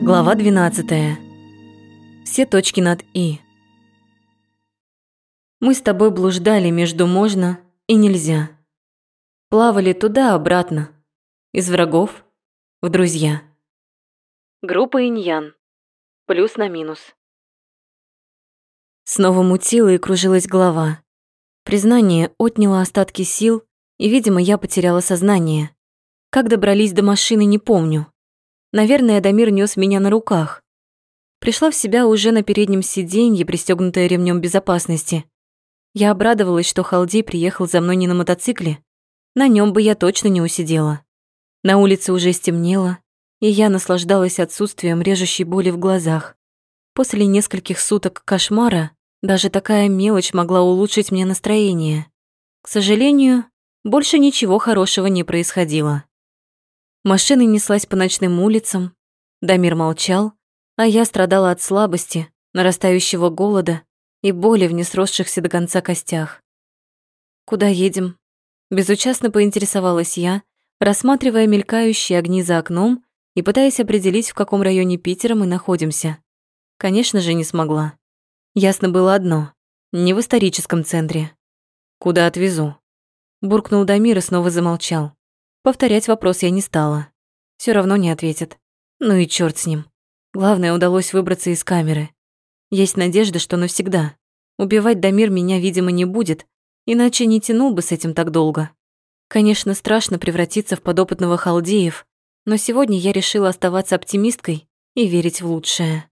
Глава 12. Все точки над «и». Мы с тобой блуждали между «можно» и «нельзя». Плавали туда-обратно. Из врагов в друзья. Группа иньян. Плюс на минус. Снова мутила и кружилась голова. Признание отняло остатки сил, и, видимо, я потеряла сознание. Как добрались до машины, не помню. Наверное, Дамир нес меня на руках. Пришла в себя уже на переднем сиденье, пристегнутая ремнем безопасности. Я обрадовалась, что Халдей приехал за мной не на мотоцикле. На нем бы я точно не усидела. На улице уже стемнело, и я наслаждалась отсутствием режущей боли в глазах. После нескольких суток кошмара даже такая мелочь могла улучшить мне настроение. К сожалению, больше ничего хорошего не происходило. Машина неслась по ночным улицам, Дамир молчал, а я страдала от слабости, нарастающего голода и боли в несросшихся до конца костях. «Куда едем?» Безучастно поинтересовалась я, рассматривая мелькающие огни за окном и пытаясь определить, в каком районе Питера мы находимся. Конечно же, не смогла. Ясно было одно — не в историческом центре. «Куда отвезу?» Буркнул Дамир и снова замолчал. Повторять вопрос я не стала. Все равно не ответит. Ну и черт с ним. Главное, удалось выбраться из камеры. Есть надежда, что навсегда. Убивать Дамир меня, видимо, не будет, иначе не тянул бы с этим так долго. Конечно, страшно превратиться в подопытного халдеев, но сегодня я решила оставаться оптимисткой и верить в лучшее.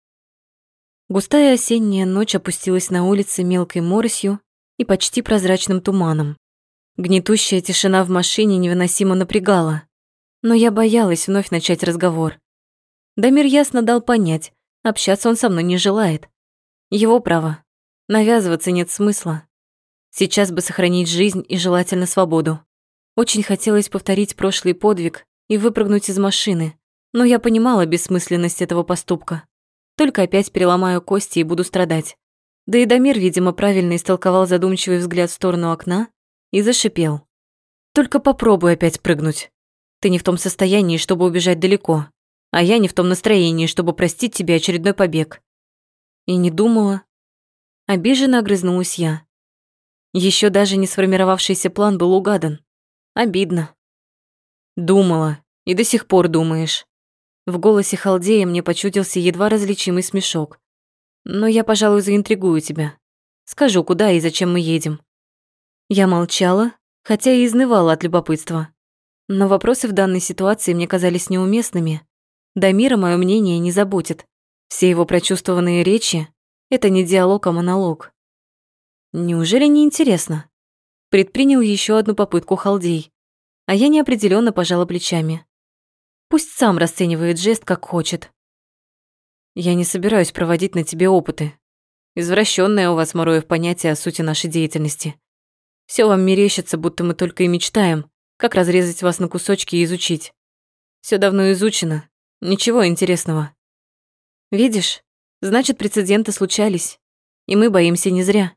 Густая осенняя ночь опустилась на улице мелкой моросью и почти прозрачным туманом. Гнетущая тишина в машине невыносимо напрягала. Но я боялась вновь начать разговор. Дамир ясно дал понять, общаться он со мной не желает. Его право. Навязываться нет смысла. Сейчас бы сохранить жизнь и желательно свободу. Очень хотелось повторить прошлый подвиг и выпрыгнуть из машины, но я понимала бессмысленность этого поступка. Только опять переломаю кости и буду страдать. Да и Дамир, видимо, правильно истолковал задумчивый взгляд в сторону окна и зашипел. «Только попробуй опять прыгнуть. Ты не в том состоянии, чтобы убежать далеко, а я не в том настроении, чтобы простить тебе очередной побег». И не думала. Обиженно огрызнулась я. Еще даже не сформировавшийся план был угадан. Обидно. Думала, и до сих пор думаешь. В голосе Халдея мне почудился едва различимый смешок. Но я, пожалуй, заинтригую тебя. Скажу, куда и зачем мы едем. Я молчала, хотя и изнывала от любопытства. Но вопросы в данной ситуации мне казались неуместными. Дамира мое мнение не заботит. Все его прочувствованные речи — это не диалог, а монолог. Неужели не интересно? Предпринял еще одну попытку халдей, а я неопределенно пожала плечами. Пусть сам расценивает жест, как хочет. Я не собираюсь проводить на тебе опыты. Извращенное у вас, Мороев, понятие о сути нашей деятельности. Все вам мерещится, будто мы только и мечтаем, как разрезать вас на кусочки и изучить. Все давно изучено, ничего интересного. Видишь, значит, прецеденты случались, и мы боимся не зря.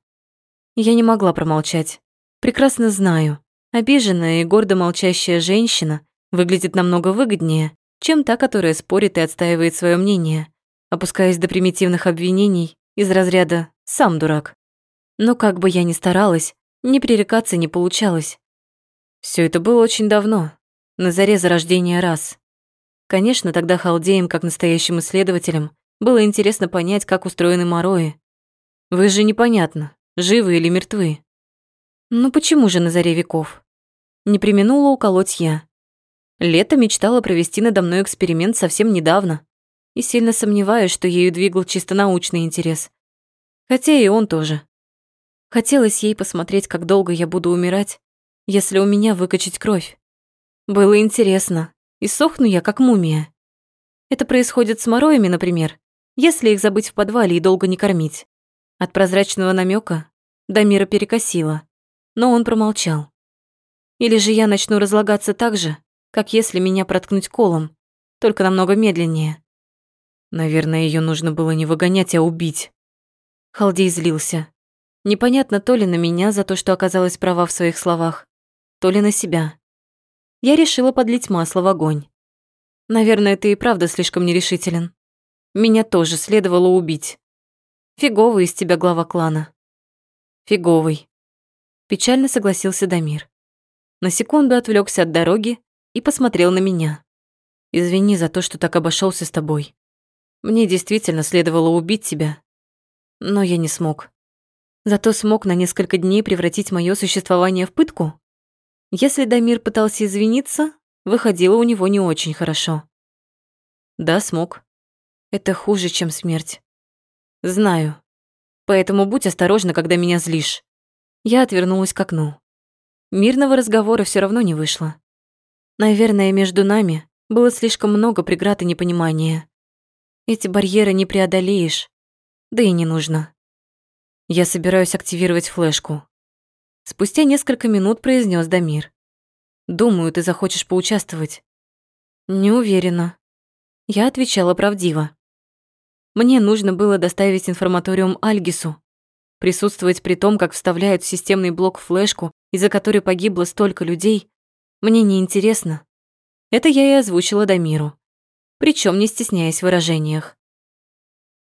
Я не могла промолчать. Прекрасно знаю, обиженная и гордо молчащая женщина выглядит намного выгоднее, чем та, которая спорит и отстаивает свое мнение, опускаясь до примитивных обвинений из разряда «сам дурак». Но как бы я ни старалась, не пререкаться не получалось. Все это было очень давно, на заре зарождения рас. Конечно, тогда халдеям, как настоящим исследователям, было интересно понять, как устроены морои. Вы же непонятно, живы или мертвы. Ну почему же на заре веков? Не применула уколоть я. Лето мечтала провести надо мной эксперимент совсем недавно и сильно сомневаюсь, что ею двигал чисто научный интерес. Хотя и он тоже. Хотелось ей посмотреть, как долго я буду умирать, если у меня выкачать кровь. Было интересно, и сохну я, как мумия. Это происходит с мороями, например, если их забыть в подвале и долго не кормить. От прозрачного намека до мира перекосило, но он промолчал. Или же я начну разлагаться так же, как если меня проткнуть колом, только намного медленнее. Наверное, ее нужно было не выгонять, а убить. Халдей злился. Непонятно то ли на меня за то, что оказалась права в своих словах, то ли на себя. Я решила подлить масло в огонь. Наверное, ты и правда слишком нерешителен. меня тоже следовало убить. Фиговый из тебя глава клана. Фиговый. Печально согласился Дамир. На секунду отвлекся от дороги и посмотрел на меня. Извини за то, что так обошелся с тобой. Мне действительно следовало убить тебя, но я не смог. Зато смог на несколько дней превратить мое существование в пытку. Если Дамир пытался извиниться, выходило у него не очень хорошо. Да, смог. Это хуже, чем смерть. Знаю. Поэтому будь осторожна, когда меня злишь. Я отвернулась к окну. Мирного разговора все равно не вышло. Наверное, между нами было слишком много преград и непонимания. Эти барьеры не преодолеешь, да и не нужно. Я собираюсь активировать флешку. Спустя несколько минут произнес Дамир. Думаю, ты захочешь поучаствовать. Не уверена. Я отвечала правдиво. Мне нужно было доставить информаториум Альгису, присутствовать при том, как вставляют в системный блок флешку, из-за которой погибло столько людей, мне не интересно. Это я и озвучила Дамиру, причем не стесняясь в выражениях.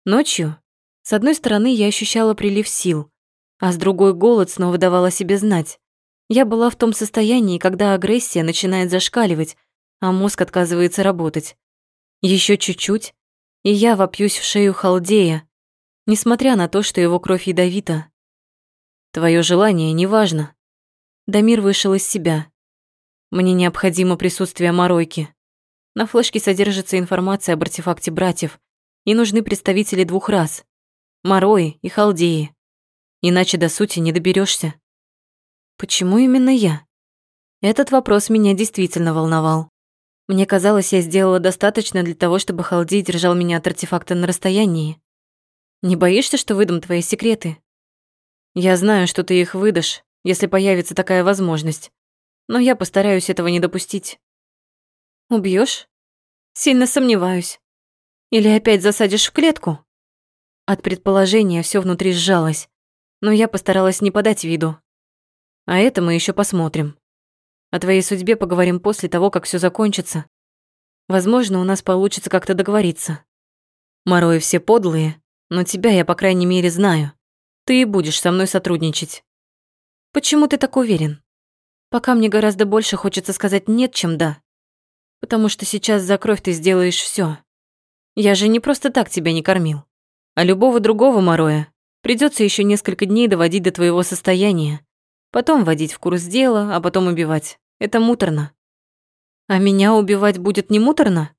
Ночью, с одной стороны, я ощущала прилив сил, а с другой голод снова давал о себе знать. Я была в том состоянии, когда агрессия начинает зашкаливать, а мозг отказывается работать. Еще чуть-чуть, и я вопьюсь в шею халдея, несмотря на то, что его кровь ядовита. Твое желание не важно. Дамир вышел из себя. Мне необходимо присутствие Моройки. На флешке содержится информация об артефакте братьев, и нужны представители двух рас – Морои и Халдеи. Иначе до сути не доберешься. Почему именно я? Этот вопрос меня действительно волновал. Мне казалось, я сделала достаточно для того, чтобы Халдей держал меня от артефакта на расстоянии. Не боишься, что выдам твои секреты? Я знаю, что ты их выдашь, если появится такая возможность. Но я постараюсь этого не допустить. Убьешь? Сильно сомневаюсь. Или опять засадишь в клетку? От предположения все внутри сжалось, но я постаралась не подать виду. А это мы еще посмотрим. О твоей судьбе поговорим после того, как все закончится. Возможно, у нас получится как-то договориться. Морои все подлые, но тебя я, по крайней мере, знаю. Ты и будешь со мной сотрудничать. Почему ты так уверен? Пока мне гораздо больше хочется сказать «нет», чем «да». Потому что сейчас за кровь ты сделаешь все. Я же не просто так тебя не кормил. А любого другого Мороя придется еще несколько дней доводить до твоего состояния. Потом вводить в курс дела, а потом убивать. Это муторно. А меня убивать будет не муторно?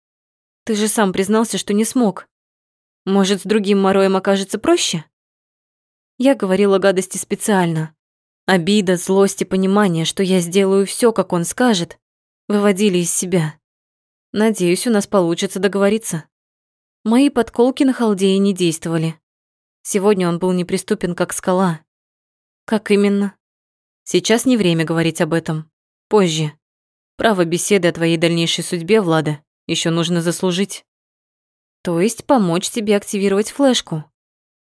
Ты же сам признался, что не смог. Может, с другим Мороем окажется проще? Я говорила гадости специально. Обида, злость и понимание, что я сделаю все, как он скажет, выводили из себя. Надеюсь, у нас получится договориться. Мои подколки на халдее не действовали. Сегодня он был неприступен, как скала. Как именно? Сейчас не время говорить об этом. Позже. Право беседы о твоей дальнейшей судьбе, Влада, еще нужно заслужить. То есть помочь тебе активировать флешку.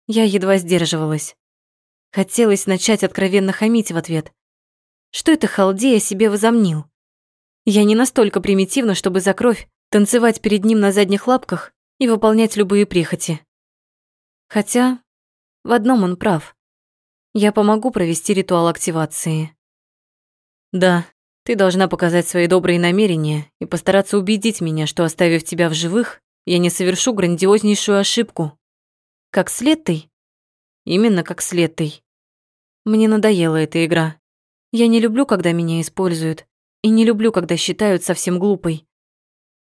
Я едва сдерживалась. Хотелось начать откровенно хамить в ответ. Что это халдея себе возомнил? Я не настолько примитивна, чтобы за кровь танцевать перед ним на задних лапках и выполнять любые прихоти. Хотя в одном он прав. Я помогу провести ритуал активации. Да, ты должна показать свои добрые намерения и постараться убедить меня, что оставив тебя в живых, я не совершу грандиознейшую ошибку. Как с Леттой? Именно как с Леттой. Мне надоела эта игра. Я не люблю, когда меня используют, и не люблю, когда считают совсем глупой.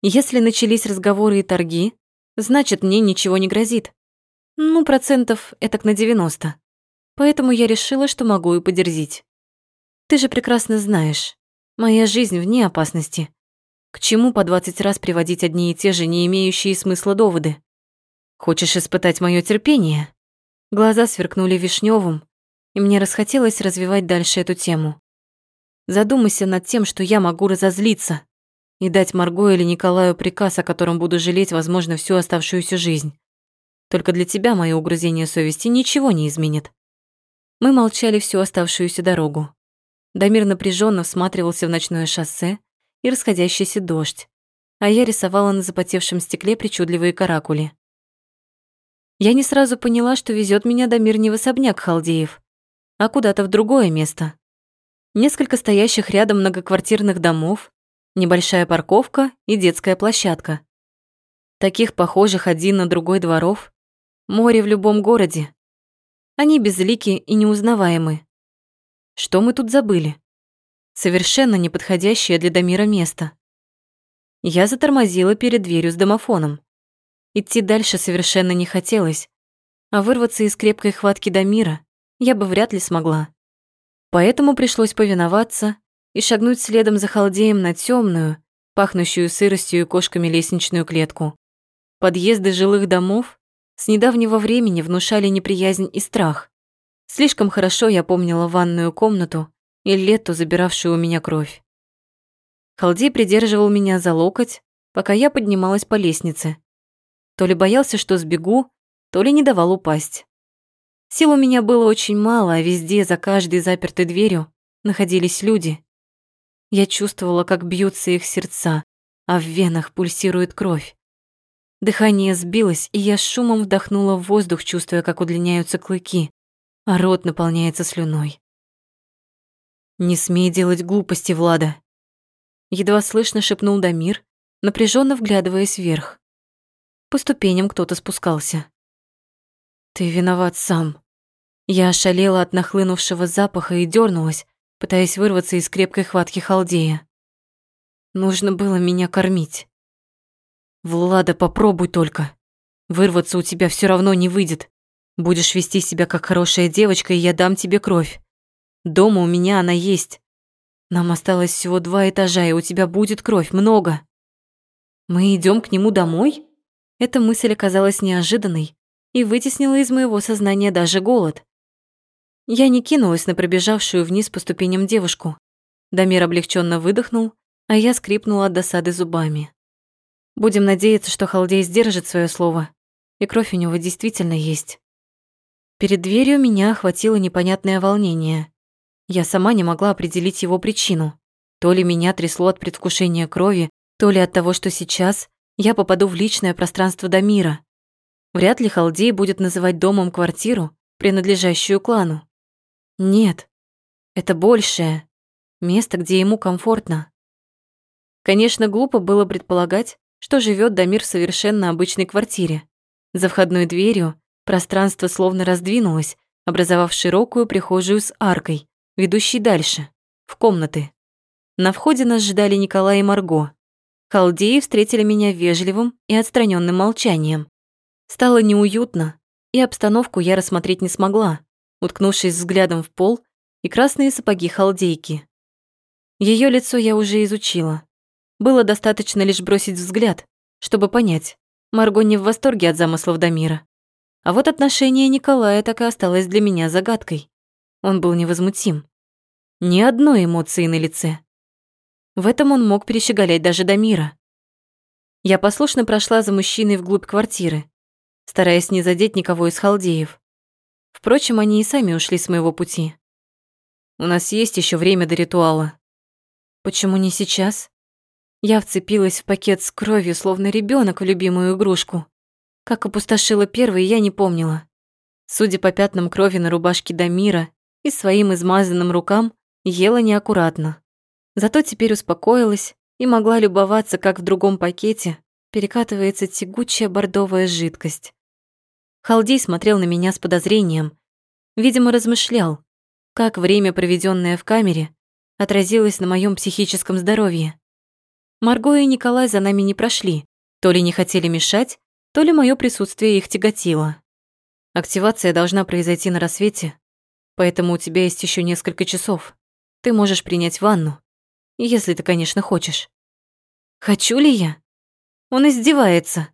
Если начались разговоры и торги, значит, мне ничего не грозит. Ну, процентов этак на 90. Поэтому я решила, что могу и подерзить. Ты же прекрасно знаешь, моя жизнь вне опасности. К чему по двадцать раз приводить одни и те же, не имеющие смысла доводы? Хочешь испытать мое терпение? Глаза сверкнули вишневым, и мне расхотелось развивать дальше эту тему. Задумайся над тем, что я могу разозлиться и дать Марго или Николаю приказ, о котором буду жалеть, возможно, всю оставшуюся жизнь. Только для тебя мои угрызения совести ничего не изменят. Мы молчали всю оставшуюся дорогу. Дамир напряженно всматривался в ночное шоссе, и расходящийся дождь, а я рисовала на запотевшем стекле причудливые каракули. Я не сразу поняла, что везет меня Дамир не в особняк Халдеев, а куда-то в другое место. Несколько стоящих рядом многоквартирных домов, небольшая парковка и детская площадка. Таких похожих один на другой дворов, море в любом городе. Они безлики и неузнаваемы. Что мы тут забыли? Совершенно неподходящее для Дамира место. Я затормозила перед дверью с домофоном. Идти дальше совершенно не хотелось, а вырваться из крепкой хватки Дамира я бы вряд ли смогла. Поэтому пришлось повиноваться и шагнуть следом за халдеем на темную, пахнущую сыростью и кошками лестничную клетку. Подъезды жилых домов с недавнего времени внушали неприязнь и страх. Слишком хорошо я помнила ванную комнату и лету, забиравшую у меня кровь. Халдей придерживал меня за локоть, пока я поднималась по лестнице. То ли боялся, что сбегу, то ли не давал упасть. Сил у меня было очень мало, а везде, за каждой запертой дверью, находились люди. Я чувствовала, как бьются их сердца, а в венах пульсирует кровь. Дыхание сбилось, и я шумом вдохнула в воздух, чувствуя, как удлиняются клыки, а рот наполняется слюной. «Не смей делать глупости, Влада!» Едва слышно шепнул Дамир, напряженно вглядываясь вверх. По ступеням кто-то спускался. «Ты виноват сам». Я ошалела от нахлынувшего запаха и дернулась, пытаясь вырваться из крепкой хватки халдея. Нужно было меня кормить. Влада, попробуй только. Вырваться у тебя все равно не выйдет. Будешь вести себя как хорошая девочка, и я дам тебе кровь. Дома у меня она есть. Нам осталось всего два этажа, и у тебя будет кровь, много. Мы идем к нему домой? Эта мысль оказалась неожиданной и вытеснила из моего сознания даже голод. Я не кинулась на пробежавшую вниз по ступеням девушку. Дамир облегченно выдохнул, а я скрипнула от досады зубами. Будем надеяться, что Халдей сдержит свое слово, и кровь у него действительно есть. Перед дверью меня охватило непонятное волнение. Я сама не могла определить его причину. То ли меня трясло от предвкушения крови, то ли от того, что сейчас я попаду в личное пространство Дамира. Вряд ли Халдей будет называть домом квартиру, принадлежащую клану. Нет, это большее, место, где ему комфортно. Конечно, глупо было предполагать, что живет Дамир в совершенно обычной квартире. За входной дверью пространство словно раздвинулось, образовав широкую прихожую с аркой, ведущей дальше, в комнаты. На входе нас ждали Николай и Марго. Халдеи встретили меня вежливым и отстраненным молчанием. Стало неуютно, и обстановку я рассмотреть не смогла, уткнувшись взглядом в пол и красные сапоги халдейки. Ее лицо я уже изучила. Было достаточно лишь бросить взгляд, чтобы понять, Марго не в восторге от замыслов Дамира. А вот отношение Николая так и осталось для меня загадкой. Он был невозмутим. Ни одной эмоции на лице. В этом он мог перещеголять даже Дамира. Я послушно прошла за мужчиной вглубь квартиры, стараясь не задеть никого из халдеев. Впрочем, они и сами ушли с моего пути. У нас есть еще время до ритуала. Почему не сейчас? Я вцепилась в пакет с кровью, словно ребенок в любимую игрушку. Как опустошила первый, я не помнила. Судя по пятнам крови на рубашке Дамира и своим измазанным рукам, ела неаккуратно. Зато теперь успокоилась и могла любоваться, как в другом пакете перекатывается тягучая бордовая жидкость. Халдей смотрел на меня с подозрением. Видимо, размышлял, как время, проведенное в камере, отразилось на моем психическом здоровье. Марго и Николай за нами не прошли. То ли не хотели мешать, то ли мое присутствие их тяготило. Активация должна произойти на рассвете, поэтому у тебя есть еще несколько часов. Ты можешь принять ванну, если ты, конечно, хочешь. Хочу ли я? Он издевается.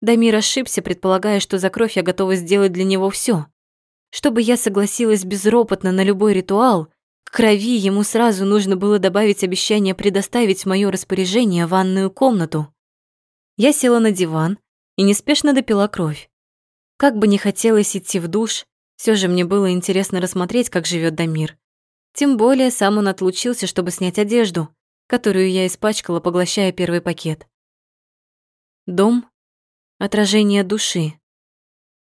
Дамир ошибся, предполагая, что за кровь я готова сделать для него все. Чтобы я согласилась безропотно на любой ритуал, к крови ему сразу нужно было добавить обещание предоставить в моё распоряжение ванную комнату. Я села на диван и неспешно допила кровь. Как бы не хотелось идти в душ, все же мне было интересно рассмотреть, как живет Дамир. Тем более сам он отлучился, чтобы снять одежду, которую я испачкала, поглощая первый пакет. Дом — отражение души.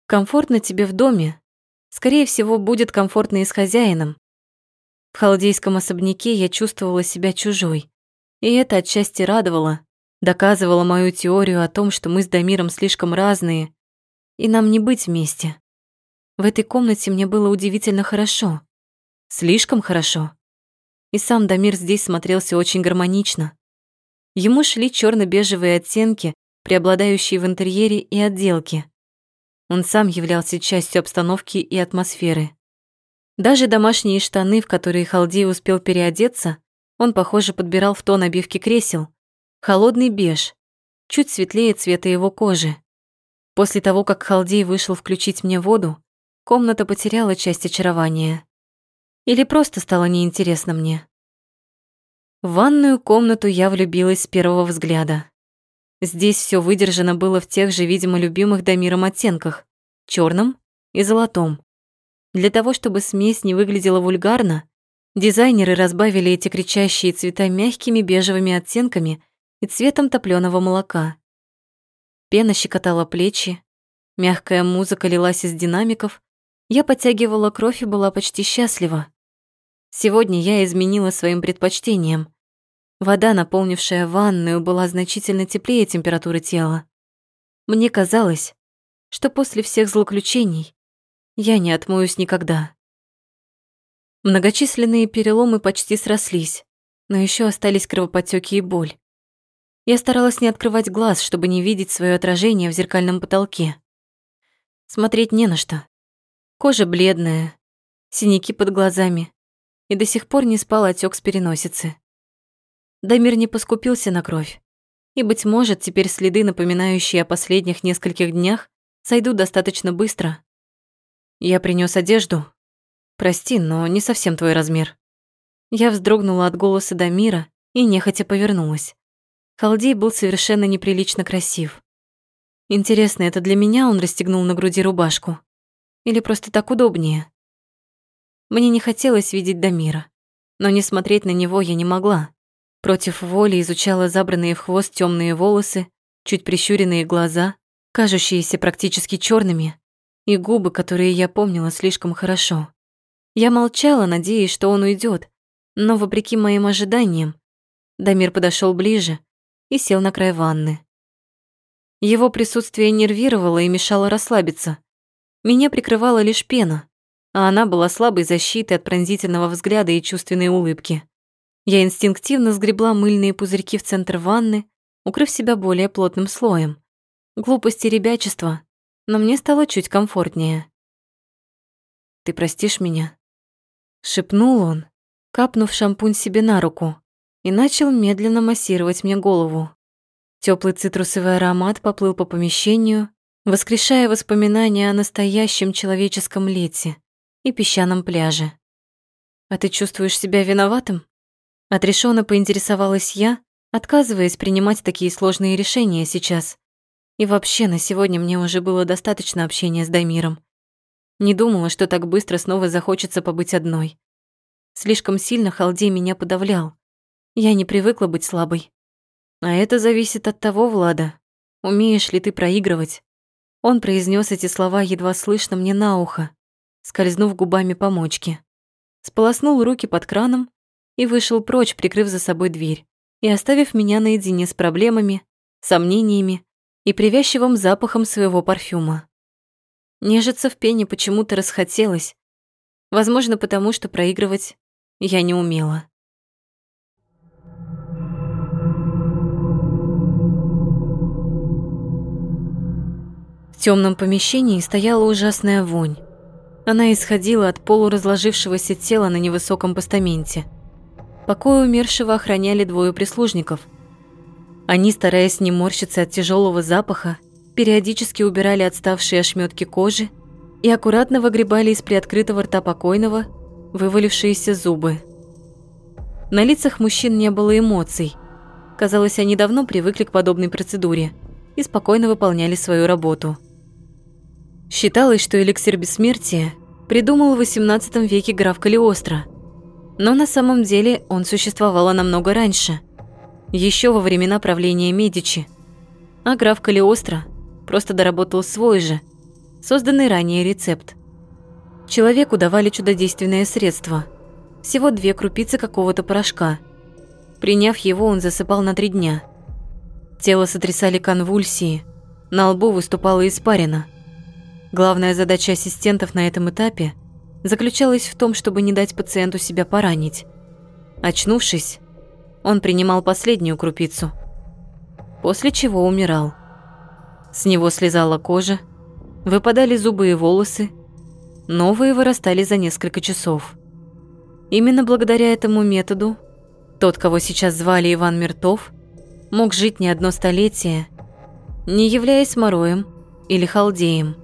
Комфортно тебе в доме. Скорее всего, будет комфортно и с хозяином. В халдейском особняке я чувствовала себя чужой. И это отчасти радовало, доказывало мою теорию о том, что мы с Дамиром слишком разные, и нам не быть вместе. В этой комнате мне было удивительно хорошо. Слишком хорошо. И сам Дамир здесь смотрелся очень гармонично. Ему шли черно бежевые оттенки, преобладающие в интерьере и отделке. Он сам являлся частью обстановки и атмосферы. Даже домашние штаны, в которые Халдей успел переодеться, он, похоже, подбирал в тон обивки кресел. Холодный беж, чуть светлее цвета его кожи. После того, как Халдей вышел включить мне воду, комната потеряла часть очарования. Или просто стало неинтересно мне. В ванную комнату я влюбилась с первого взгляда. Здесь все выдержано было в тех же, видимо, любимых Дамиром оттенках – черном и золотом. Для того, чтобы смесь не выглядела вульгарно, дизайнеры разбавили эти кричащие цвета мягкими бежевыми оттенками и цветом топлёного молока. Пена щекотала плечи, мягкая музыка лилась из динамиков, я подтягивала кровь и была почти счастлива. Сегодня я изменила своим предпочтениям. Вода, наполнившая ванную, была значительно теплее температуры тела. Мне казалось, что после всех злоключений я не отмоюсь никогда. Многочисленные переломы почти срослись, но еще остались кровоподтеки и боль. Я старалась не открывать глаз, чтобы не видеть свое отражение в зеркальном потолке. Смотреть не на что. Кожа бледная, синяки под глазами, и до сих пор не спал отек с переносицы. Дамир не поскупился на кровь, и, быть может, теперь следы, напоминающие о последних нескольких днях, сойдут достаточно быстро. Я принес одежду. Прости, но не совсем твой размер. Я вздрогнула от голоса Дамира и нехотя повернулась. Халдей был совершенно неприлично красив. Интересно, это для меня он расстегнул на груди рубашку? Или просто так удобнее? Мне не хотелось видеть Дамира, но не смотреть на него я не могла. Против воли изучала забранные в хвост темные волосы, чуть прищуренные глаза, кажущиеся практически черными, и губы, которые я помнила слишком хорошо. Я молчала, надеясь, что он уйдет, но, вопреки моим ожиданиям, Дамир подошел ближе и сел на край ванны. Его присутствие нервировало и мешало расслабиться. Меня прикрывала лишь пена, а она была слабой защитой от пронзительного взгляда и чувственной улыбки. Я инстинктивно сгребла мыльные пузырьки в центр ванны, укрыв себя более плотным слоем. Глупости ребячества, но мне стало чуть комфортнее. «Ты простишь меня?» Шепнул он, капнув шампунь себе на руку, и начал медленно массировать мне голову. Теплый цитрусовый аромат поплыл по помещению, воскрешая воспоминания о настоящем человеческом лете и песчаном пляже. «А ты чувствуешь себя виноватым?» Отрешенно поинтересовалась я, отказываясь принимать такие сложные решения сейчас. И вообще, на сегодня мне уже было достаточно общения с Даймиром. Не думала, что так быстро снова захочется побыть одной. Слишком сильно Халдей меня подавлял. Я не привыкла быть слабой. А это зависит от того, Влада, умеешь ли ты проигрывать. Он произнес эти слова едва слышно мне на ухо, скользнув губами по мочке. Сполоснул руки под краном и вышел прочь, прикрыв за собой дверь и оставив меня наедине с проблемами, сомнениями и привязчивым запахом своего парфюма. Нежиться в пене почему-то расхотелось, возможно, потому что проигрывать я не умела. В темном помещении стояла ужасная вонь. Она исходила от полуразложившегося тела на невысоком постаменте. Покой умершего охраняли двое прислужников. Они, стараясь не морщиться от тяжелого запаха, периодически убирали отставшие ошметки кожи и аккуратно выгребали из приоткрытого рта покойного вывалившиеся зубы. На лицах мужчин не было эмоций. Казалось, они давно привыкли к подобной процедуре и спокойно выполняли свою работу. Считалось, что эликсир бессмертия придумал в XVIII веке граф Калиостро, но на самом деле он существовал намного раньше, еще во времена правления Медичи. А граф Калиостро просто доработал свой же, созданный ранее рецепт. Человеку давали чудодейственное средство. Всего две крупицы какого-то порошка. Приняв его, он засыпал на три дня. Тело сотрясали конвульсии, на лбу выступала испарина. Главная задача ассистентов на этом этапе заключалась в том, чтобы не дать пациенту себя поранить. Очнувшись, он принимал последнюю крупицу, после чего умирал. С него слезала кожа, выпадали зубы и волосы, новые вырастали за несколько часов. Именно благодаря этому методу тот, кого сейчас звали Иван Мертов, мог жить не одно столетие, не являясь мороем или халдеем.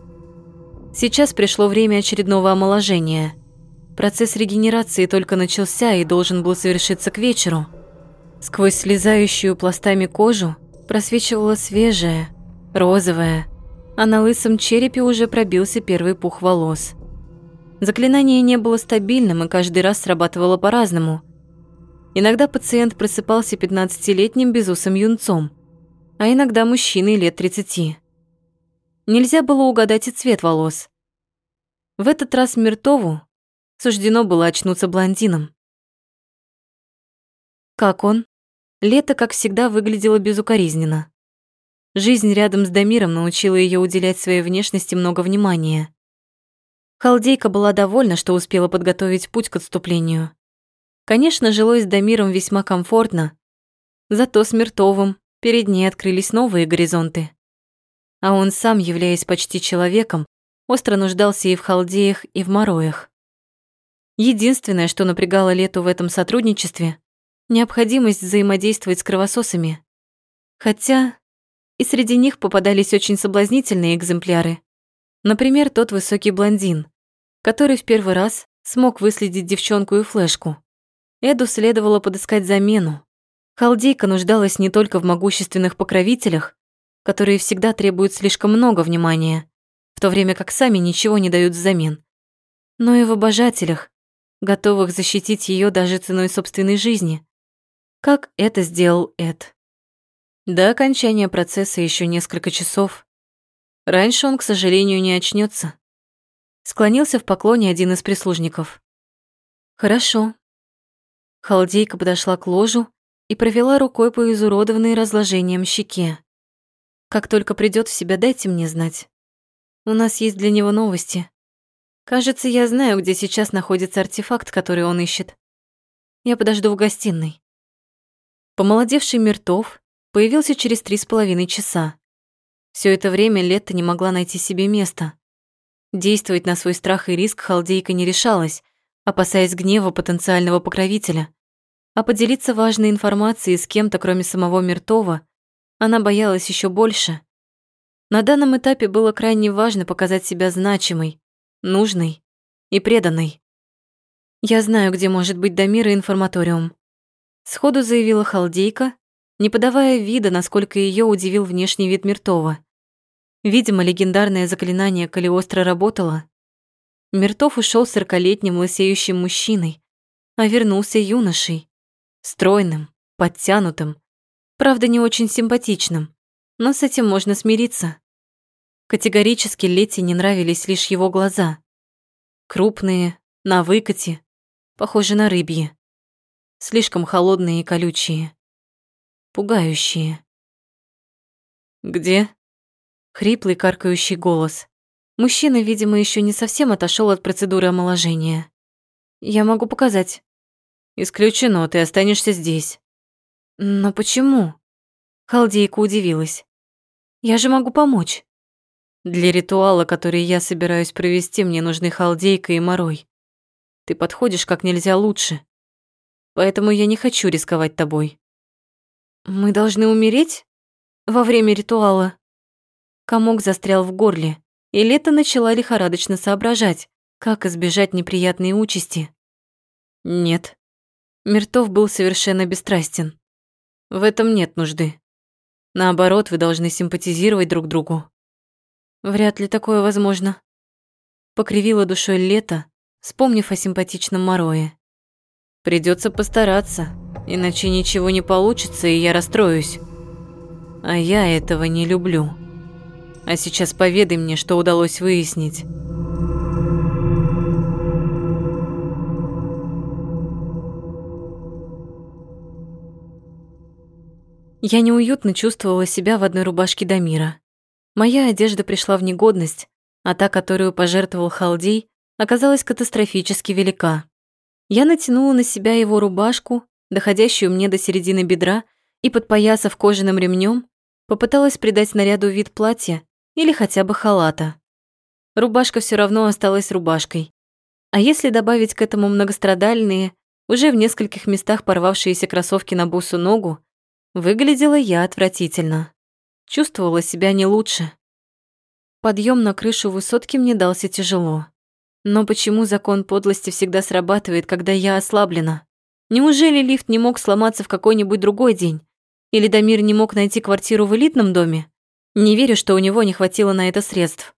Сейчас пришло время очередного омоложения. Процесс регенерации только начался и должен был совершиться к вечеру. Сквозь слезающую пластами кожу просвечивала свежая, розовая, а на лысом черепе уже пробился первый пух волос. Заклинание не было стабильным и каждый раз срабатывало по-разному. Иногда пациент просыпался 15-летним безусым юнцом, а иногда мужчиной лет 30. Нельзя было угадать и цвет волос. В этот раз Мертову суждено было очнуться блондином. Как он? Лето, как всегда, выглядело безукоризненно. Жизнь рядом с Дамиром научила ее уделять своей внешности много внимания. Халдейка была довольна, что успела подготовить путь к отступлению. Конечно, жилось Дамиром весьма комфортно, зато с Мертовым перед ней открылись новые горизонты. А он сам, являясь почти человеком, остро нуждался и в халдеях, и в мороях. Единственное, что напрягало Лету в этом сотрудничестве – необходимость взаимодействовать с кровососами. Хотя и среди них попадались очень соблазнительные экземпляры, Например, тот высокий блондин, который в первый раз смог выследить девчонку и флешку. Эду следовало подыскать замену. Халдейка нуждалась не только в могущественных покровителях, которые всегда требуют слишком много внимания, в то время как сами ничего не дают взамен, но и в обожателях, готовых защитить ее даже ценой собственной жизни, как это сделал Эд. До окончания процесса еще несколько часов, Раньше он, к сожалению, не очнется. Склонился в поклоне один из прислужников. «Хорошо». Халдейка подошла к ложу и провела рукой по изуродованной разложением щеке. «Как только придёт в себя, дайте мне знать. У нас есть для него новости. Кажется, я знаю, где сейчас находится артефакт, который он ищет. Я подожду в гостиной». Помолодевший Мертов появился через три с половиной часа. Все это время Летта не могла найти себе места. Действовать на свой страх и риск халдейка не решалась, опасаясь гнева потенциального покровителя. А поделиться важной информацией с кем-то, кроме самого Мертова, она боялась еще больше. На данном этапе было крайне важно показать себя значимой, нужной и преданной. «Я знаю, где может быть Дамир и информаториум», сходу заявила халдейка, не подавая вида, насколько ее удивил внешний вид Мертова. Видимо, легендарное заклинание Калиостро работало. Мертов ушел сорокалетним лысеющим мужчиной, а вернулся юношей, стройным, подтянутым, правда, не очень симпатичным, но с этим можно смириться. Категорически Лете не нравились лишь его глаза. Крупные, на выкате, похожи на рыбьи. Слишком холодные и колючие. Пугающие. «Где?» Хриплый, каркающий голос. Мужчина, видимо, еще не совсем отошел от процедуры омоложения. Я могу показать. Исключено, ты останешься здесь. Но почему? Халдейка удивилась. Я же могу помочь. Для ритуала, который я собираюсь провести, мне нужны халдейка и морой. Ты подходишь как нельзя лучше. Поэтому я не хочу рисковать тобой. Мы должны умереть во время ритуала? Комок застрял в горле, и Лето начала лихорадочно соображать, как избежать неприятной участи. Нет. Мертов был совершенно бесстрастен. В этом нет нужды. Наоборот, вы должны симпатизировать друг другу. Вряд ли такое возможно. Покривила душой Лето, вспомнив о симпатичном Морое. Придется постараться, иначе ничего не получится, и я расстроюсь. А я этого не люблю. А сейчас поведай мне, что удалось выяснить. Я неуютно чувствовала себя в одной рубашке Дамира. Моя одежда пришла в негодность, а та, которую пожертвовал Халдей, оказалась катастрофически велика. Я натянула на себя его рубашку, доходящую мне до середины бедра, и, подпоясав кожаным ремнем, попыталась придать наряду вид платья или хотя бы халата. Рубашка все равно осталась рубашкой. А если добавить к этому многострадальные, уже в нескольких местах порвавшиеся кроссовки на босу ногу, выглядела я отвратительно. Чувствовала себя не лучше. Подъем на крышу высотки мне дался тяжело. Но почему закон подлости всегда срабатывает, когда я ослаблена? Неужели лифт не мог сломаться в какой-нибудь другой день? Или Дамир не мог найти квартиру в элитном доме? Не верю, что у него не хватило на это средств.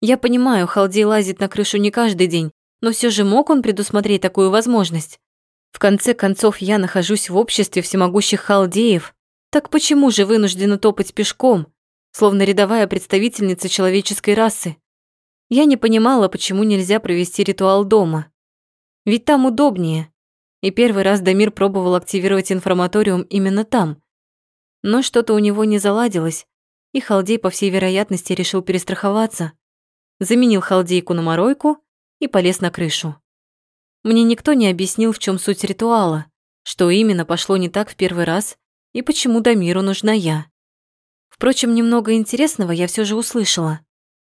Я понимаю, Халдей лазит на крышу не каждый день, но все же мог он предусмотреть такую возможность. В конце концов, я нахожусь в обществе всемогущих халдеев, так почему же вынуждена топать пешком, словно рядовая представительница человеческой расы? Я не понимала, почему нельзя провести ритуал дома. Ведь там удобнее. И первый раз Дамир пробовал активировать информаториум именно там. Но что-то у него не заладилось, и Халдей, по всей вероятности, решил перестраховаться. Заменил Халдейку на моройку и полез на крышу. Мне никто не объяснил, в чем суть ритуала, что именно пошло не так в первый раз и почему Дамиру нужна я. Впрочем, немного интересного я все же услышала.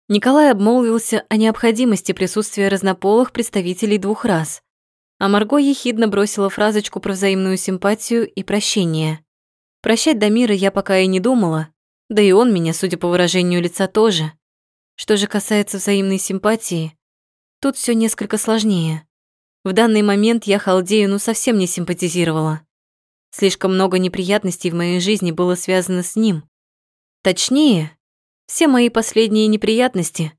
Николай обмолвился о необходимости присутствия разнополых представителей двух рас, а Марго ехидно бросила фразочку про взаимную симпатию и прощение. Прощать Дамира я пока и не думала, да и он меня, судя по выражению лица, тоже. Что же касается взаимной симпатии, тут все несколько сложнее. В данный момент я Халдею ну совсем не симпатизировала. Слишком много неприятностей в моей жизни было связано с ним. Точнее, все мои последние неприятности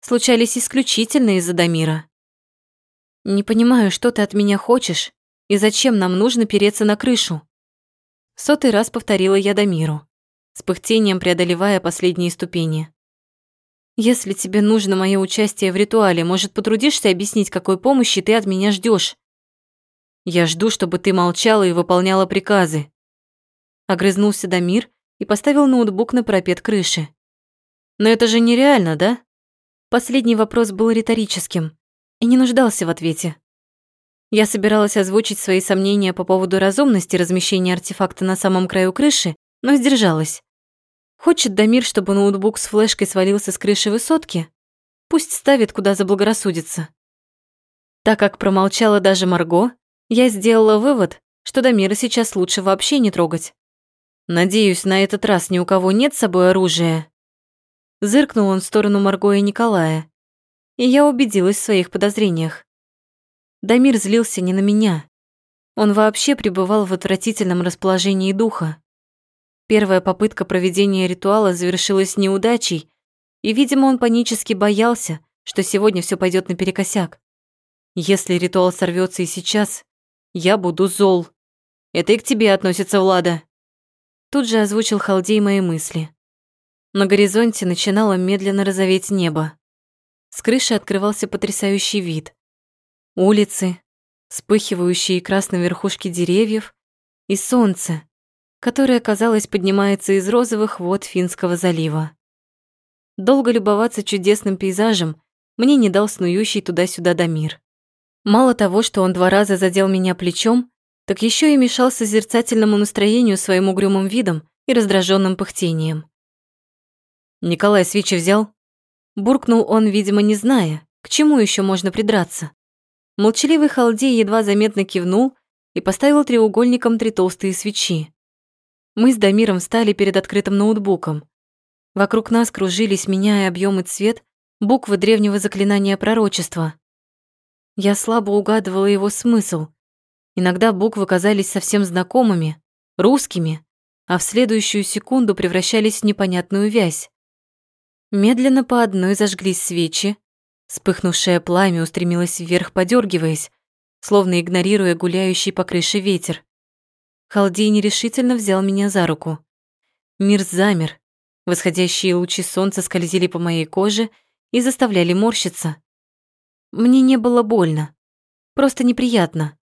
случались исключительно из-за Дамира. Не понимаю, что ты от меня хочешь и зачем нам нужно переться на крышу. Сотый раз повторила я Дамиру, с пыхтением преодолевая последние ступени. Если тебе нужно мое участие в ритуале, может, потрудишься объяснить, какой помощи ты от меня ждешь? Я жду, чтобы ты молчала и выполняла приказы. Огрызнулся Дамир и поставил ноутбук на парапет крыши. Но это же нереально, да? Последний вопрос был риторическим и не нуждался в ответе. Я собиралась озвучить свои сомнения по поводу разумности размещения артефакта на самом краю крыши, но сдержалась. Хочет Дамир, чтобы ноутбук с флешкой свалился с крыши высотки? Пусть ставит, куда заблагорассудится. Так как промолчала даже Марго, я сделала вывод, что Дамира сейчас лучше вообще не трогать. Надеюсь, на этот раз ни у кого нет с собой оружия. Зыркнул он в сторону Марго и Николая, и я убедилась в своих подозрениях. Дамир злился не на меня. Он вообще пребывал в отвратительном расположении духа. Первая попытка проведения ритуала завершилась неудачей, и, видимо, он панически боялся, что сегодня все пойдет наперекосяк. Если ритуал сорвется и сейчас, я буду зол. Это и к тебе относится, Влада. Тут же озвучил Халдей мои мысли. На горизонте начинало медленно розоветь небо. С крыши открывался потрясающий вид. Улицы, вспыхивающие красные верхушки деревьев и солнце, которое, казалось, поднимается из розовых вод Финского залива. Долго любоваться чудесным пейзажем мне не дал снующий туда-сюда Дамир. Мало того, что он два раза задел меня плечом, так еще и мешал созерцательному настроению своим угрюмым видом и раздраженным пыхтением. Николай свечи взял. Буркнул он, видимо, не зная, к чему еще можно придраться. Молчаливый халдей едва заметно кивнул и поставил треугольником три толстые свечи. Мы с Дамиром встали перед открытым ноутбуком. Вокруг нас кружились, меняя объем и цвет, буквы древнего заклинания пророчества. Я слабо угадывала его смысл. Иногда буквы казались совсем знакомыми, русскими, а в следующую секунду превращались в непонятную вязь. Медленно по одной зажглись свечи. Вспыхнувшее пламя устремилось вверх, подергиваясь, словно игнорируя гуляющий по крыше ветер. Халдей нерешительно взял меня за руку. Мир замер, Восходящие лучи солнца скользили по моей коже и заставляли морщиться. Мне не было больно, просто неприятно.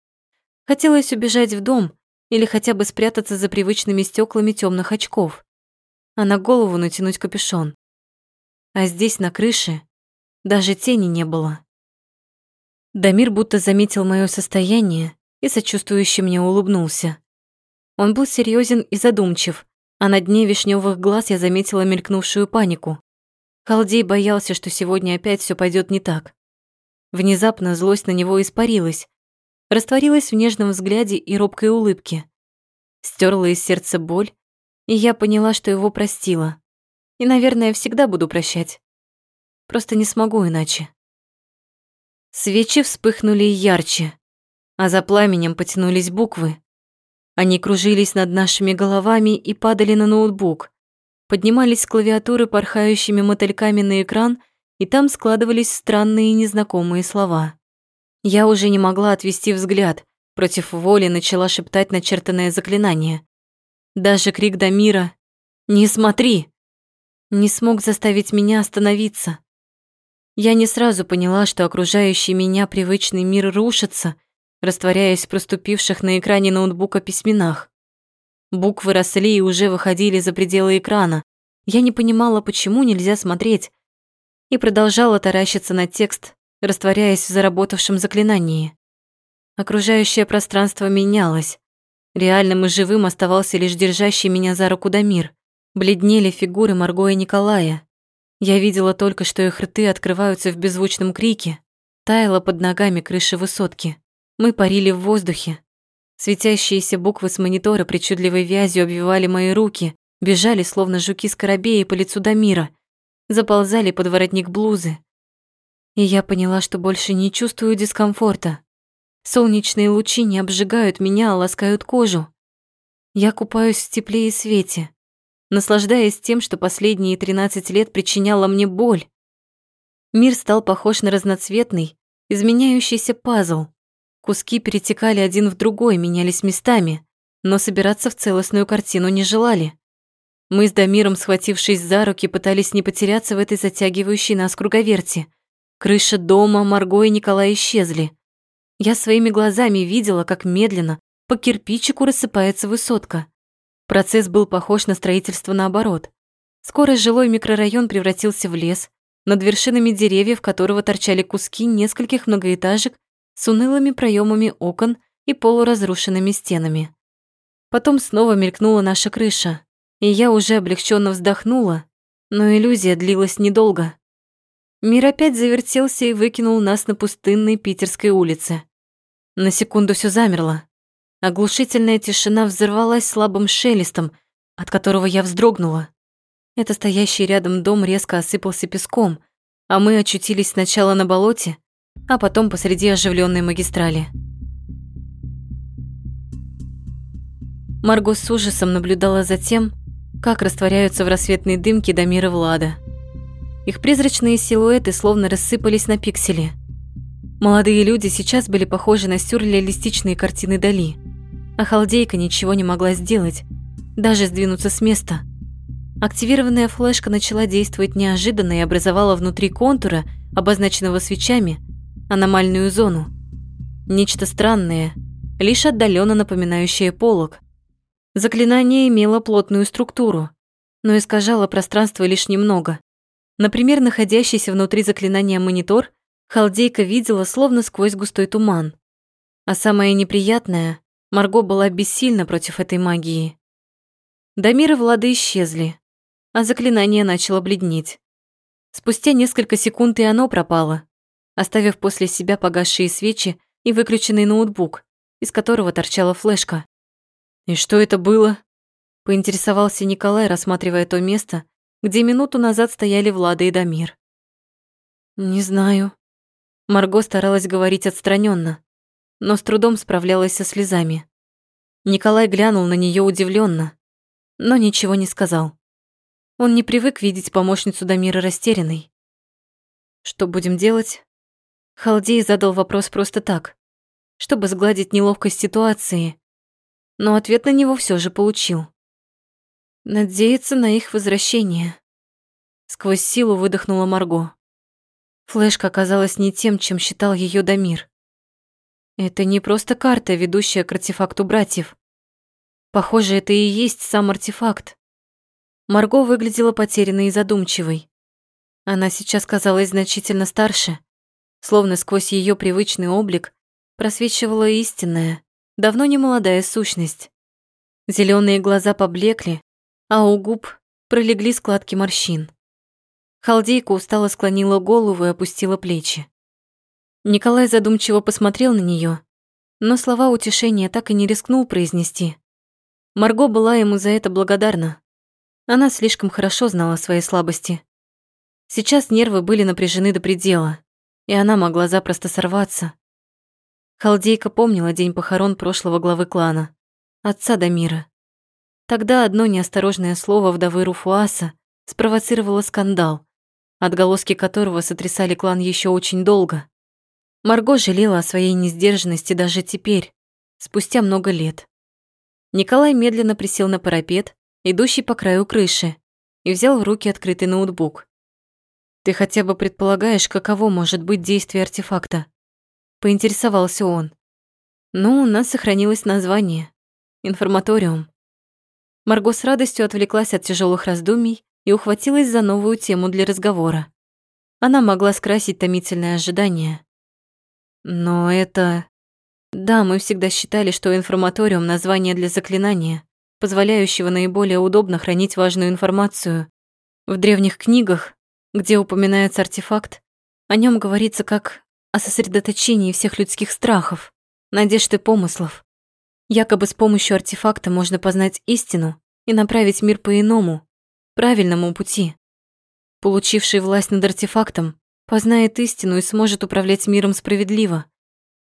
Хотелось убежать в дом или хотя бы спрятаться за привычными стеклами темных очков, а на голову натянуть капюшон. А здесь, на крыше, даже тени не было. Дамир будто заметил мое состояние и сочувствующе мне улыбнулся. Он был серьезен и задумчив, а на дне вишневых глаз я заметила мелькнувшую панику. Халдей боялся, что сегодня опять все пойдет не так. Внезапно злость на него испарилась, растворилась в нежном взгляде и робкой улыбке. Стерла из сердца боль, и я поняла, что его простила. И, наверное, всегда буду прощать. Просто не смогу иначе. Свечи вспыхнули ярче, а за пламенем потянулись буквы. Они кружились над нашими головами и падали на ноутбук, поднимались с клавиатуры порхающими мотыльками на экран, и там складывались странные незнакомые слова. Я уже не могла отвести взгляд, против воли начала шептать начертанное заклинание. Даже крик Дамира «Не смотри!» не смог заставить меня остановиться. Я не сразу поняла, что окружающий меня привычный мир рушится — растворяясь в проступивших на экране ноутбука письменах. Буквы росли и уже выходили за пределы экрана. Я не понимала, почему нельзя смотреть, и продолжала таращиться на текст, растворяясь в заработавшем заклинании. Окружающее пространство менялось. Реальным и живым оставался лишь держащий меня за руку Дамир. Бледнели фигуры Марго и Николая. Я видела только, что их рты открываются в беззвучном крике. Таяла под ногами крыша высотки. Мы парили в воздухе. Светящиеся буквы с монитора причудливой вязью обвивали мои руки, бежали, словно жуки-скоробеи по лицу Дамира, заползали под воротник блузы. И я поняла, что больше не чувствую дискомфорта. Солнечные лучи не обжигают меня, а ласкают кожу. Я купаюсь в тепле и свете, наслаждаясь тем, что последние 13 лет причиняла мне боль. Мир стал похож на разноцветный, изменяющийся пазл. Куски перетекали один в другой, менялись местами, но собираться в целостную картину не желали. Мы с Дамиром, схватившись за руки, пытались не потеряться в этой затягивающей нас круговерти. Крыша дома, Марго и Николай исчезли. Я своими глазами видела, как медленно по кирпичику рассыпается высотка. Процесс был похож на строительство наоборот. Скоро жилой микрорайон превратился в лес, над вершинами деревьев которого торчали куски нескольких многоэтажек с унылыми проемами окон и полуразрушенными стенами. Потом снова мелькнула наша крыша, и я уже облегченно вздохнула, но иллюзия длилась недолго. Мир опять завертелся и выкинул нас на пустынной питерской улице. На секунду все замерло. Оглушительная тишина взорвалась слабым шелестом, от которого я вздрогнула. Это стоящий рядом дом резко осыпался песком, а мы очутились сначала на болоте, а потом посреди оживленной магистрали. Марго с ужасом наблюдала за тем, как растворяются в рассветной дымке Дамир и Влада. Их призрачные силуэты словно рассыпались на пиксели. Молодые люди сейчас были похожи на сюрреалистичные картины Дали. А халдейка ничего не могла сделать, даже сдвинуться с места. Активированная флешка начала действовать неожиданно и образовала внутри контура, обозначенного свечами, аномальную зону. Нечто странное, лишь отдаленно напоминающее полог. Заклинание имело плотную структуру, но искажало пространство лишь немного. Например, находящийся внутри заклинания монитор Халдейка видела словно сквозь густой туман. А самое неприятное, Марго была бессильна против этой магии. Дамир и Влада исчезли, а заклинание начало бледнеть. Спустя несколько секунд и оно пропало, оставив после себя погасшие свечи и выключенный ноутбук, из которого торчала флешка. «И что это было?» – поинтересовался Николай, рассматривая то место, где минуту назад стояли Влада и Дамир. «Не знаю». Марго старалась говорить отстраненно, но с трудом справлялась со слезами. Николай глянул на нее удивленно, но ничего не сказал. Он не привык видеть помощницу Дамира растерянной. «Что будем делать?» Халдей задал вопрос просто так, чтобы сгладить неловкость ситуации, но ответ на него все же получил. Надеяться на их возвращение. Сквозь силу выдохнула Марго. Флешка оказалась не тем, чем считал ее Дамир. Это не просто карта, ведущая к артефакту братьев. Похоже, это и есть сам артефакт. Марго выглядела потерянной и задумчивой. Она сейчас казалась значительно старше, словно сквозь ее привычный облик просвечивала истинная, давно не молодая сущность. Зеленые глаза поблекли, а у губ пролегли складки морщин. Халдейка устало склонила голову и опустила плечи. Николай задумчиво посмотрел на нее, но слова утешения так и не рискнул произнести. Марго была ему за это благодарна. Она слишком хорошо знала свои слабости. Сейчас нервы были напряжены до предела, и она могла запросто сорваться. Халдейка помнила день похорон прошлого главы клана, отца Дамира. Тогда одно неосторожное слово вдовы Руфуаса спровоцировало скандал, отголоски которого сотрясали клан еще очень долго. Марго жалела о своей несдержанности даже теперь, спустя много лет. Николай медленно присел на парапет, идущий по краю крыши, и взял в руки открытый ноутбук. «Ты хотя бы предполагаешь, каково может быть действие артефакта?» Поинтересовался он. «Ну, у нас сохранилось название. Информаториум. Марго с радостью отвлеклась от тяжелых раздумий и ухватилась за новую тему для разговора. Она могла скрасить томительное ожидание. Но это... Да, мы всегда считали, что информаториум — название для заклинания, позволяющего наиболее удобно хранить важную информацию. В древних книгах, где упоминается артефакт, о нем говорится как о сосредоточении всех людских страхов, надежд и помыслов. Якобы с помощью артефакта можно познать истину и направить мир по иному, правильному пути. Получивший власть над артефактом познает истину и сможет управлять миром справедливо.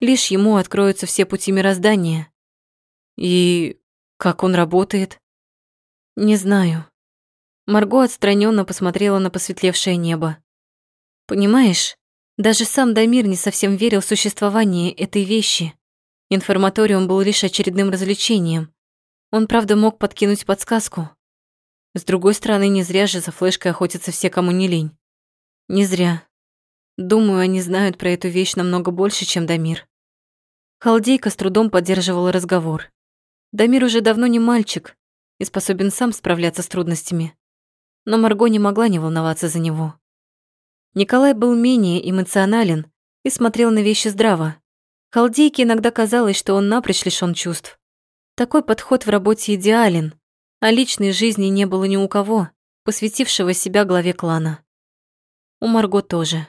Лишь ему откроются все пути мироздания. И как он работает? Не знаю. Марго отстраненно посмотрела на посветлевшее небо. Понимаешь, даже сам Дамир не совсем верил в существование этой вещи. Информаториум был лишь очередным развлечением. Он, правда, мог подкинуть подсказку. С другой стороны, не зря же за флешкой охотятся все, кому не лень. Не зря. Думаю, они знают про эту вещь намного больше, чем Дамир. Халдейка с трудом поддерживала разговор. Дамир уже давно не мальчик и способен сам справляться с трудностями. Но Марго не могла не волноваться за него. Николай был менее эмоционален и смотрел на вещи здраво. Халдейке иногда казалось, что он напрочь лишён чувств. Такой подход в работе идеален, а личной жизни не было ни у кого, посвятившего себя главе клана. У Марго тоже.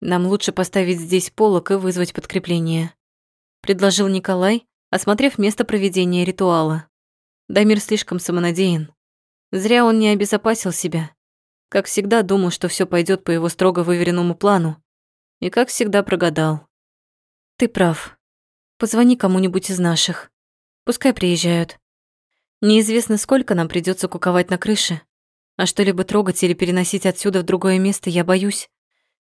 «Нам лучше поставить здесь полок и вызвать подкрепление», предложил Николай, осмотрев место проведения ритуала. Дамир слишком самонадеян. Зря он не обезопасил себя. Как всегда думал, что все пойдет по его строго выверенному плану. И как всегда прогадал. Ты прав. Позвони кому-нибудь из наших. Пускай приезжают. Неизвестно, сколько нам придется куковать на крыше. А что-либо трогать или переносить отсюда в другое место я боюсь.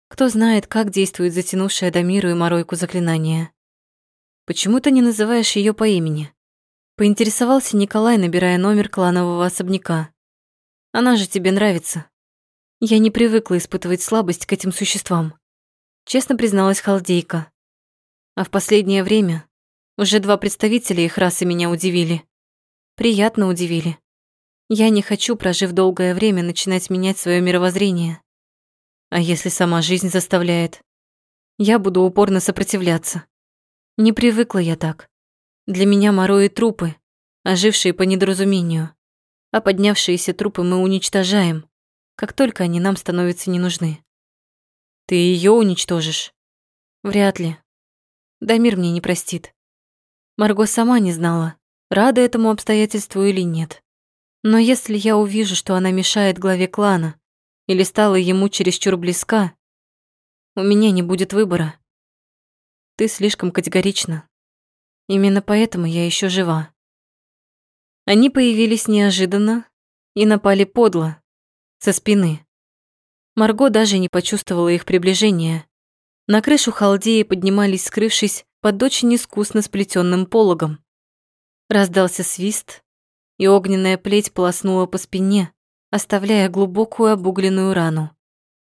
Кто знает, как действует затянувшая Дамиру и Моройку заклинание. Почему ты не называешь ее по имени? Поинтересовался Николай, набирая номер кланового особняка. Она же тебе нравится. Я не привыкла испытывать слабость к этим существам. Честно призналась Халдейка. А в последнее время уже два представителя их расы меня удивили. Приятно удивили. Я не хочу, прожив долгое время, начинать менять свое мировоззрение. А если сама жизнь заставляет? Я буду упорно сопротивляться. Не привыкла я так. Для меня морои трупы, ожившие по недоразумению. А поднявшиеся трупы мы уничтожаем, как только они нам становятся не нужны. Ты ее уничтожишь? Вряд ли. Дамир мне не простит. Марго сама не знала, рада этому обстоятельству или нет. Но если я увижу, что она мешает главе клана или стала ему чересчур близка, у меня не будет выбора. Ты слишком категорична. Именно поэтому я еще жива. Они появились неожиданно и напали подло, со спины. Марго даже не почувствовала их приближения. На крышу халдеи поднимались, скрывшись под очень искусно сплетенным пологом. Раздался свист, и огненная плеть полоснула по спине, оставляя глубокую обугленную рану.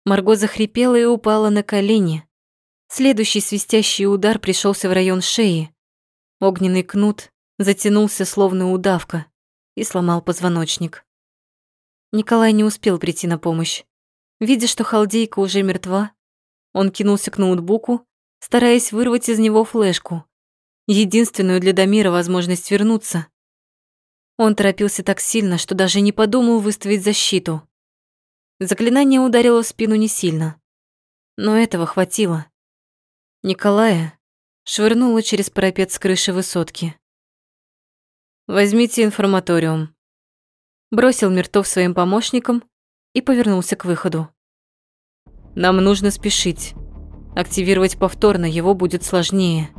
Марго захрипела и упала на колени. Следующий свистящий удар пришелся в район шеи. Огненный кнут затянулся словно удавка и сломал позвоночник. Николай не успел прийти на помощь. Видя, что халдейка уже мертва, он кинулся к ноутбуку, стараясь вырвать из него флешку, единственную для Дамира возможность вернуться. Он торопился так сильно, что даже не подумал выставить защиту. Заклинание ударило в спину не сильно, но этого хватило. Николая швырнуло через парапет с крыши высотки. «Возьмите информаториум», бросил Мертов своим помощникам и повернулся к выходу. «Нам нужно спешить. Активировать повторно его будет сложнее».